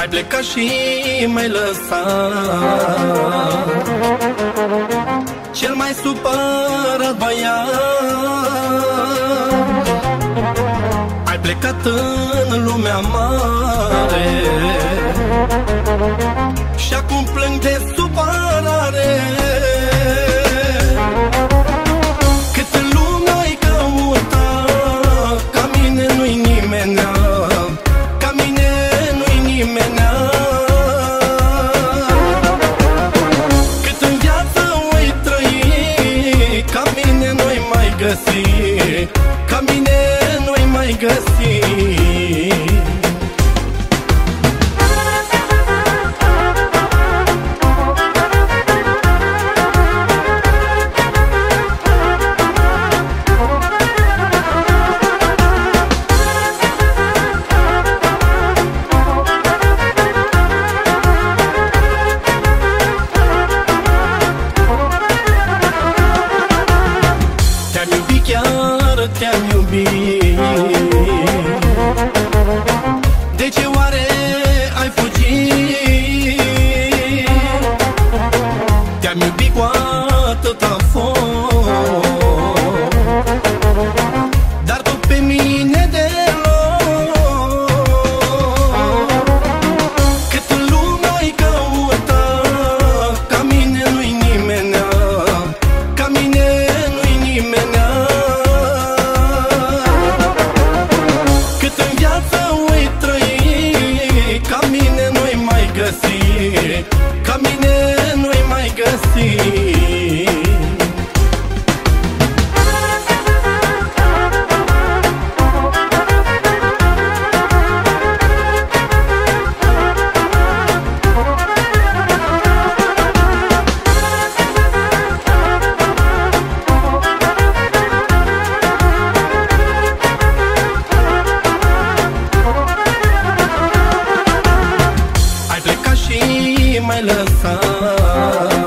Ai plecat și mai lăsat. Cel mai supărat băiat. Ai plecat în lumea mare. găsi. Ca mine nu-i mai găsi. lăsat.